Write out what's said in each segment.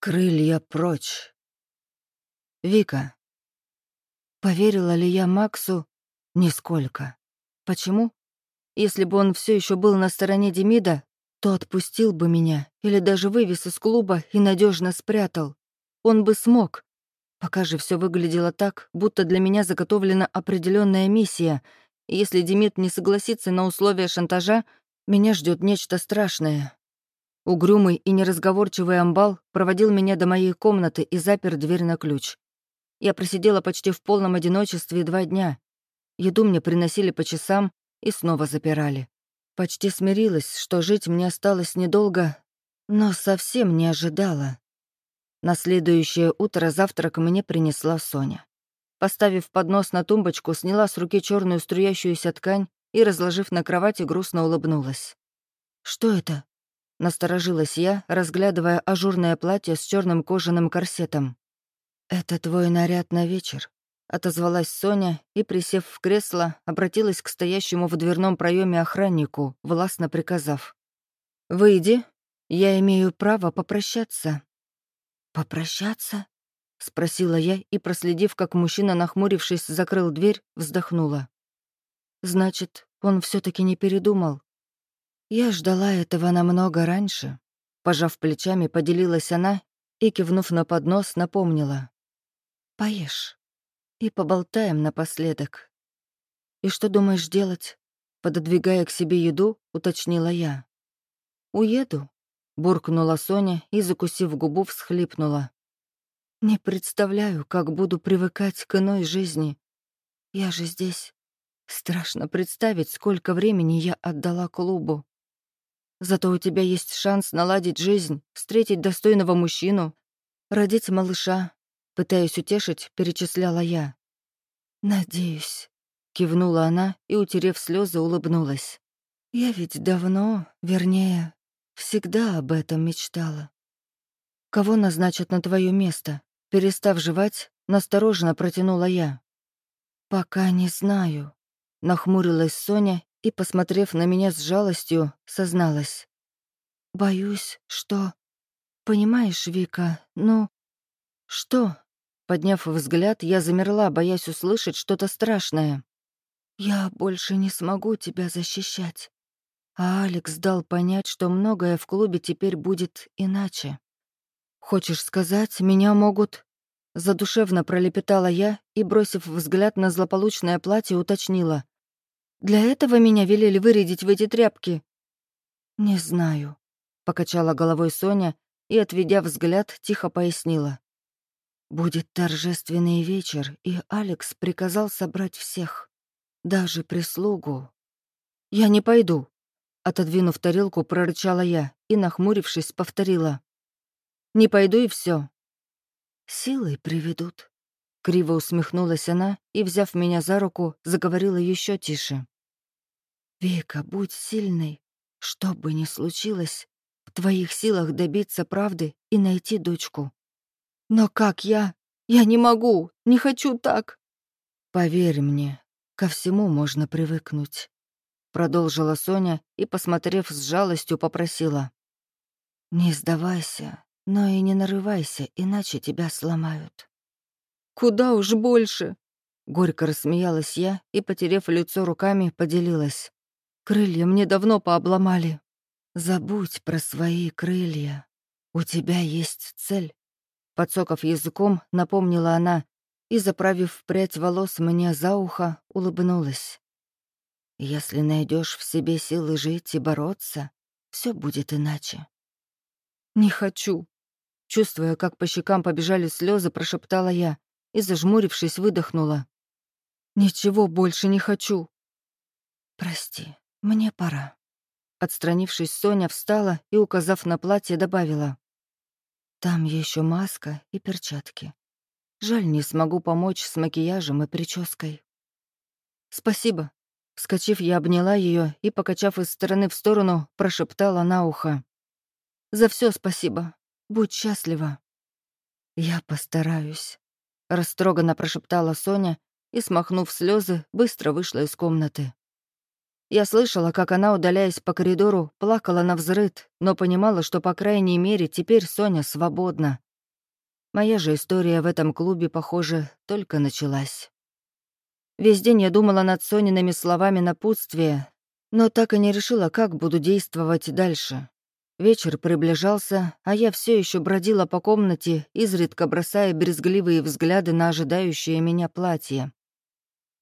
Крылья прочь. Вика. Поверила ли я Максу? Нисколько. Почему? Если бы он все еще был на стороне Демида, то отпустил бы меня или даже вывез из клуба и надежно спрятал. Он бы смог. Пока же все выглядело так, будто для меня заготовлена определенная миссия, если Демид не согласится на условия шантажа, меня ждет нечто страшное. Угрюмый и неразговорчивый амбал проводил меня до моей комнаты и запер дверь на ключ. Я просидела почти в полном одиночестве два дня. Еду мне приносили по часам и снова запирали. Почти смирилась, что жить мне осталось недолго, но совсем не ожидала. На следующее утро завтрак мне принесла Соня. Поставив поднос на тумбочку, сняла с руки черную струящуюся ткань и, разложив на кровати, грустно улыбнулась. «Что это?» Насторожилась я, разглядывая ажурное платье с черным кожаным корсетом. «Это твой наряд на вечер», — отозвалась Соня и, присев в кресло, обратилась к стоящему в дверном проеме охраннику, властно приказав. «Выйди, я имею право попрощаться». «Попрощаться?» — спросила я и, проследив, как мужчина, нахмурившись, закрыл дверь, вздохнула. «Значит, он все таки не передумал. Я ждала этого намного раньше. Пожав плечами, поделилась она и, кивнув на поднос, напомнила. «Поешь. И поболтаем напоследок». «И что думаешь делать?» Пододвигая к себе еду, уточнила я. «Уеду», — буркнула Соня и, закусив губу, всхлипнула. «Не представляю, как буду привыкать к иной жизни. Я же здесь. Страшно представить, сколько времени я отдала клубу. Зато у тебя есть шанс наладить жизнь, встретить достойного мужчину, родить малыша. Пытаясь утешить, перечисляла я. «Надеюсь», — кивнула она и, утерев слезы, улыбнулась. «Я ведь давно, вернее, всегда об этом мечтала. Кого назначат на твое место?» Перестав жевать, настороженно протянула я. «Пока не знаю», — нахмурилась Соня и, посмотрев на меня с жалостью, созналась. «Боюсь, что...» «Понимаешь, Вика, ну...» «Что?» Подняв взгляд, я замерла, боясь услышать что-то страшное. «Я больше не смогу тебя защищать». А Алекс дал понять, что многое в клубе теперь будет иначе. «Хочешь сказать, меня могут...» Задушевно пролепетала я и, бросив взгляд на злополучное платье, уточнила. Для этого меня велели вырядить в эти тряпки». «Не знаю», — покачала головой Соня и, отведя взгляд, тихо пояснила. «Будет торжественный вечер, и Алекс приказал собрать всех, даже прислугу». «Я не пойду», — отодвинув тарелку, прорычала я и, нахмурившись, повторила. «Не пойду и все. «Силой приведут», Криво усмехнулась она и, взяв меня за руку, заговорила еще тише. «Вика, будь сильной. Что бы ни случилось, в твоих силах добиться правды и найти дочку. Но как я? Я не могу, не хочу так!» «Поверь мне, ко всему можно привыкнуть», — продолжила Соня и, посмотрев с жалостью, попросила. «Не сдавайся, но и не нарывайся, иначе тебя сломают». Куда уж больше!» Горько рассмеялась я и, потерев лицо руками, поделилась. «Крылья мне давно пообломали». «Забудь про свои крылья. У тебя есть цель». Подсоков языком, напомнила она и, заправив прядь волос мне за ухо, улыбнулась. «Если найдешь в себе силы жить и бороться, все будет иначе». «Не хочу», Чувствуя, как по щекам побежали слезы, прошептала я и, зажмурившись, выдохнула. «Ничего больше не хочу». «Прости, мне пора». Отстранившись, Соня встала и, указав на платье, добавила. «Там еще маска и перчатки. Жаль, не смогу помочь с макияжем и прической». «Спасибо». Вскочив, я обняла ее и, покачав из стороны в сторону, прошептала на ухо. «За все спасибо. Будь счастлива». «Я постараюсь», Растроганно прошептала Соня и, смахнув слезы, быстро вышла из комнаты. Я слышала, как она, удаляясь по коридору, плакала на взрыд, но понимала, что, по крайней мере, теперь Соня свободна. Моя же история в этом клубе, похоже, только началась. Весь день я думала над Сониными словами напутствия, но так и не решила, как буду действовать дальше. Вечер приближался, а я все еще бродила по комнате, изредка бросая брезгливые взгляды на ожидающее меня платье.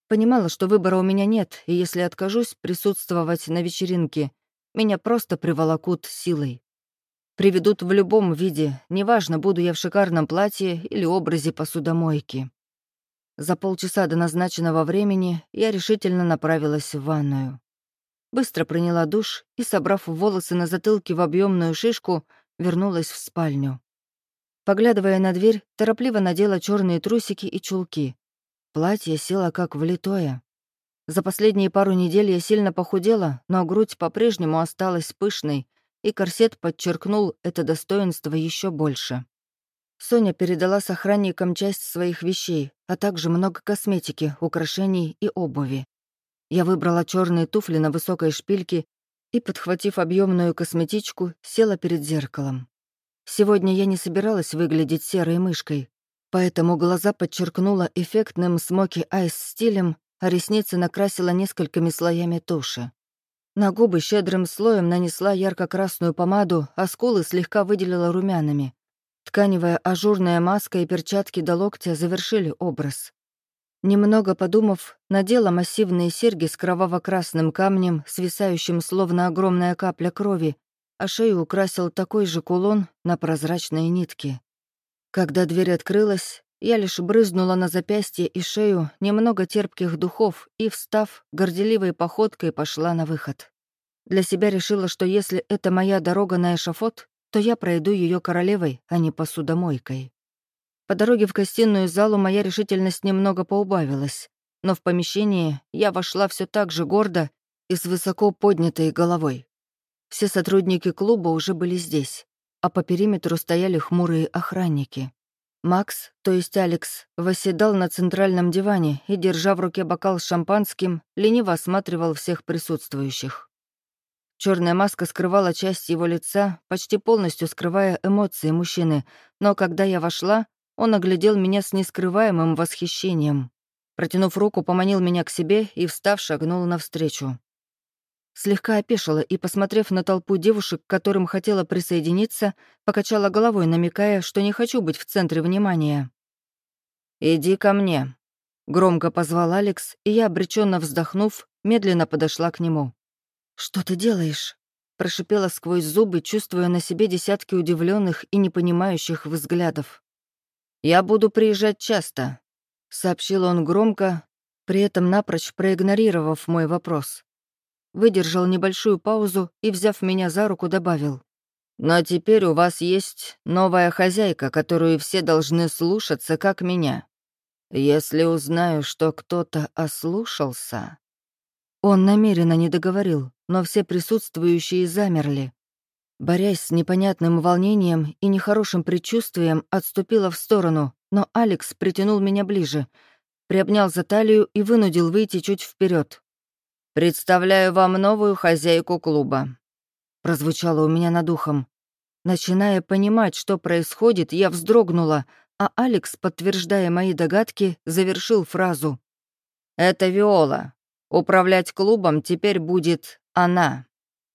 Понимала, что выбора у меня нет, и если откажусь присутствовать на вечеринке, меня просто приволокут силой. Приведут в любом виде, неважно, буду я в шикарном платье или образе посудомойки. За полчаса до назначенного времени я решительно направилась в ванную. Быстро приняла душ и, собрав волосы на затылке в объемную шишку, вернулась в спальню. Поглядывая на дверь, торопливо надела черные трусики и чулки. Платье село как влитое. За последние пару недель я сильно похудела, но грудь по-прежнему осталась пышной, и корсет подчеркнул это достоинство еще больше. Соня передала с охранникам часть своих вещей, а также много косметики, украшений и обуви. Я выбрала черные туфли на высокой шпильке и, подхватив объемную косметичку, села перед зеркалом. Сегодня я не собиралась выглядеть серой мышкой, поэтому глаза подчеркнула эффектным смоки-айс стилем, а ресницы накрасила несколькими слоями туши. На губы щедрым слоем нанесла ярко-красную помаду, а скулы слегка выделила румянами. Тканевая ажурная маска и перчатки до локтя завершили образ. Немного подумав, надела массивные серьги с кроваво-красным камнем, свисающим словно огромная капля крови, а шею украсил такой же кулон на прозрачной нитке. Когда дверь открылась, я лишь брызнула на запястье и шею немного терпких духов и, встав, горделивой походкой пошла на выход. Для себя решила, что если это моя дорога на эшафот, то я пройду ее королевой, а не посудомойкой. По дороге в гостиную залу моя решительность немного поубавилась, но в помещении я вошла все так же гордо и с высоко поднятой головой. Все сотрудники клуба уже были здесь, а по периметру стояли хмурые охранники. Макс, то есть Алекс, восседал на центральном диване и, держа в руке бокал с шампанским, лениво осматривал всех присутствующих. Черная маска скрывала часть его лица, почти полностью скрывая эмоции мужчины, но когда я вошла, он оглядел меня с нескрываемым восхищением. Протянув руку, поманил меня к себе и, встав, шагнул навстречу. Слегка опешила и, посмотрев на толпу девушек, к которым хотела присоединиться, покачала головой, намекая, что не хочу быть в центре внимания. «Иди ко мне», — громко позвал Алекс, и я, обреченно вздохнув, медленно подошла к нему. «Что ты делаешь?» — прошипела сквозь зубы, чувствуя на себе десятки удивленных и непонимающих взглядов. «Я буду приезжать часто», — сообщил он громко, при этом напрочь проигнорировав мой вопрос. Выдержал небольшую паузу и, взяв меня за руку, добавил. «Но теперь у вас есть новая хозяйка, которую все должны слушаться, как меня. Если узнаю, что кто-то ослушался...» Он намеренно не договорил, но все присутствующие замерли. Борясь с непонятным волнением и нехорошим предчувствием, отступила в сторону, но Алекс притянул меня ближе, приобнял за талию и вынудил выйти чуть вперед. «Представляю вам новую хозяйку клуба», — прозвучало у меня над ухом. Начиная понимать, что происходит, я вздрогнула, а Алекс, подтверждая мои догадки, завершил фразу. «Это Виола. Управлять клубом теперь будет она».